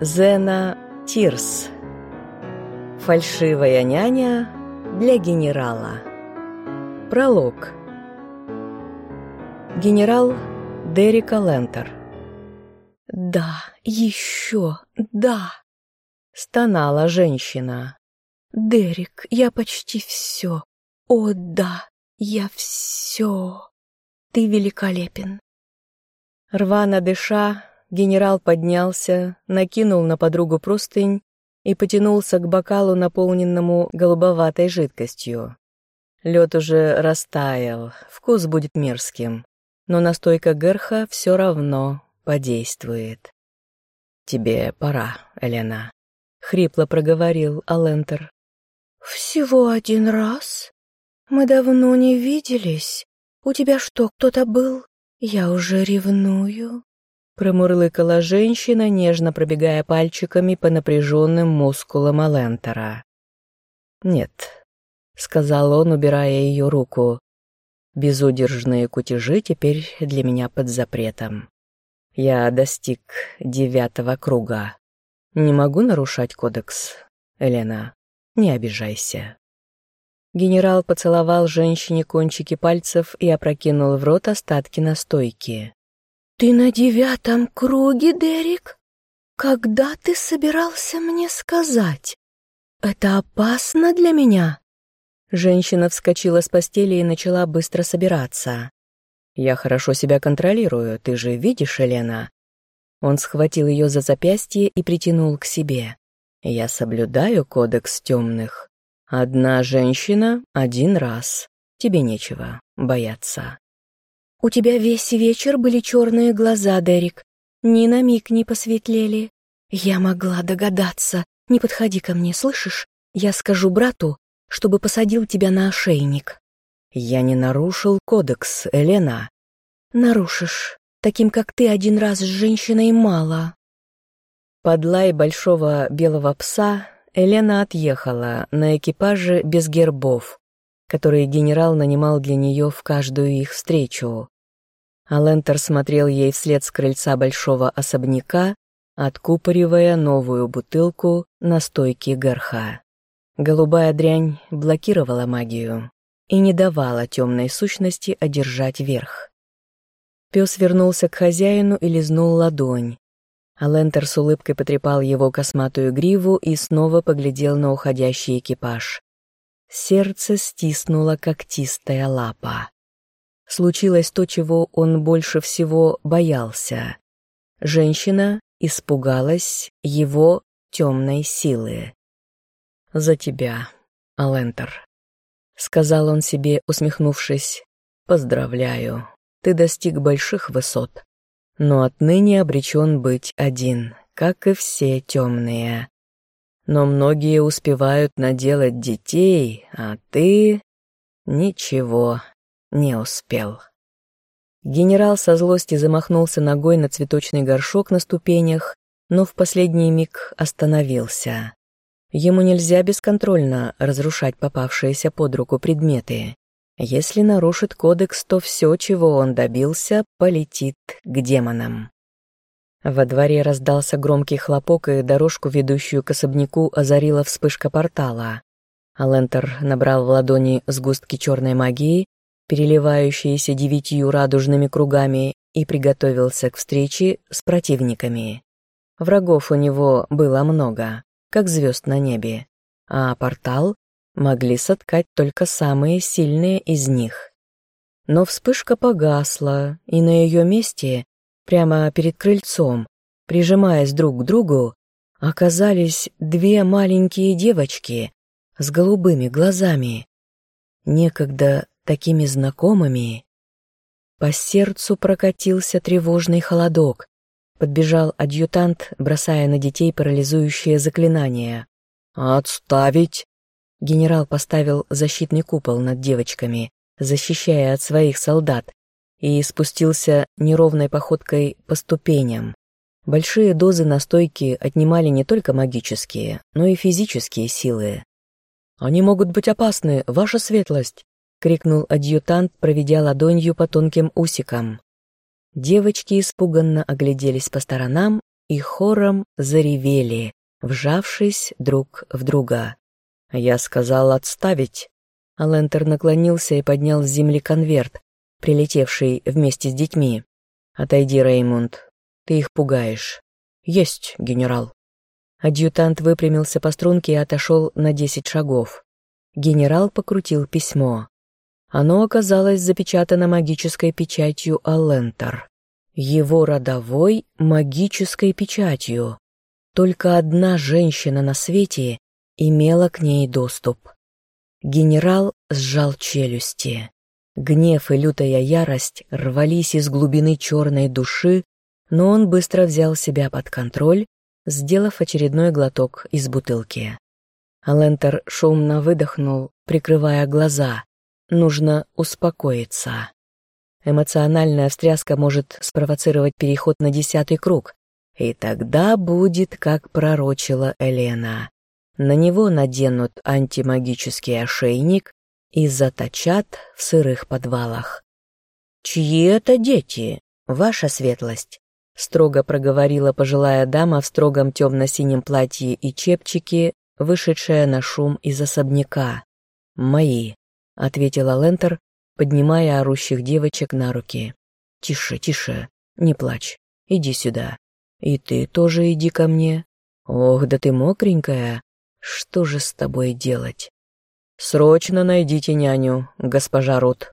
Зена Тирс. Фальшивая няня для генерала. Пролог. Генерал Дерека Лентер. «Да, еще, да!» — стонала женщина. «Дерек, я почти все. О, да, я все. Ты великолепен». Рвано дыша, Генерал поднялся, накинул на подругу простынь и потянулся к бокалу, наполненному голубоватой жидкостью. Лед уже растаял, вкус будет мерзким, но настойка Герха все равно подействует. «Тебе пора, Элена», — хрипло проговорил Алентер. «Всего один раз? Мы давно не виделись. У тебя что, кто-то был? Я уже ревную». Промурлыкала женщина, нежно пробегая пальчиками по напряженным мускулам Алентера. «Нет», — сказал он, убирая ее руку. «Безудержные кутежи теперь для меня под запретом. Я достиг девятого круга. Не могу нарушать кодекс, Елена. Не обижайся». Генерал поцеловал женщине кончики пальцев и опрокинул в рот остатки настойки. «Ты на девятом круге, Дерек? Когда ты собирался мне сказать? Это опасно для меня?» Женщина вскочила с постели и начала быстро собираться. «Я хорошо себя контролирую, ты же видишь, Елена?» Он схватил ее за запястье и притянул к себе. «Я соблюдаю кодекс темных. Одна женщина один раз. Тебе нечего бояться». «У тебя весь вечер были черные глаза, Дерек. Ни на миг не посветлели. Я могла догадаться. Не подходи ко мне, слышишь? Я скажу брату, чтобы посадил тебя на ошейник». «Я не нарушил кодекс, Елена». «Нарушишь. Таким, как ты, один раз с женщиной мало». Под лай большого белого пса Елена отъехала на экипаже без гербов, которые генерал нанимал для нее в каждую их встречу. Алентер смотрел ей вслед с крыльца большого особняка, откупоривая новую бутылку на стойке горха. Голубая дрянь блокировала магию и не давала темной сущности одержать верх. Пес вернулся к хозяину и лизнул ладонь. Алентер с улыбкой потрепал его косматую гриву и снова поглядел на уходящий экипаж. Сердце стиснула когтистая лапа. Случилось то, чего он больше всего боялся. Женщина испугалась его темной силы. «За тебя, Алентер», — сказал он себе, усмехнувшись. «Поздравляю, ты достиг больших высот, но отныне обречен быть один, как и все темные. Но многие успевают наделать детей, а ты... Ничего не успел. Генерал со злости замахнулся ногой на цветочный горшок на ступенях, но в последний миг остановился. Ему нельзя бесконтрольно разрушать попавшиеся под руку предметы. Если нарушит кодекс, то все, чего он добился, полетит к демонам. Во дворе раздался громкий хлопок, и дорожку, ведущую к особняку, озарила вспышка портала. Алентер набрал в ладони сгустки черной магии, переливающиеся девятью радужными кругами, и приготовился к встрече с противниками. Врагов у него было много, как звезд на небе, а портал могли соткать только самые сильные из них. Но вспышка погасла, и на ее месте Прямо перед крыльцом, прижимаясь друг к другу, оказались две маленькие девочки с голубыми глазами, некогда такими знакомыми. По сердцу прокатился тревожный холодок. Подбежал адъютант, бросая на детей парализующее заклинание. «Отставить!» Генерал поставил защитный купол над девочками, защищая от своих солдат, и спустился неровной походкой по ступеням. Большие дозы настойки отнимали не только магические, но и физические силы. «Они могут быть опасны, ваша светлость!» — крикнул адъютант, проведя ладонью по тонким усикам. Девочки испуганно огляделись по сторонам и хором заревели, вжавшись друг в друга. Я сказал отставить. Алентер наклонился и поднял с земли конверт, прилетевший вместе с детьми. «Отойди, Реймунд, ты их пугаешь». «Есть, генерал». Адъютант выпрямился по струнке и отошел на десять шагов. Генерал покрутил письмо. Оно оказалось запечатано магической печатью Алентер. Его родовой магической печатью. Только одна женщина на свете имела к ней доступ. Генерал сжал челюсти. Гнев и лютая ярость рвались из глубины черной души, но он быстро взял себя под контроль, сделав очередной глоток из бутылки. Алентер шумно выдохнул, прикрывая глаза. Нужно успокоиться. Эмоциональная встряска может спровоцировать переход на десятый круг, и тогда будет, как пророчила Елена. На него наденут антимагический ошейник и заточат в сырых подвалах. «Чьи это дети, ваша светлость?» строго проговорила пожилая дама в строгом темно-синем платье и чепчике, вышедшая на шум из особняка. «Мои», — ответила Лентер, поднимая орущих девочек на руки. «Тише, тише, не плачь, иди сюда. И ты тоже иди ко мне. Ох, да ты мокренькая, что же с тобой делать? Срочно найдите няню, госпожа Рут.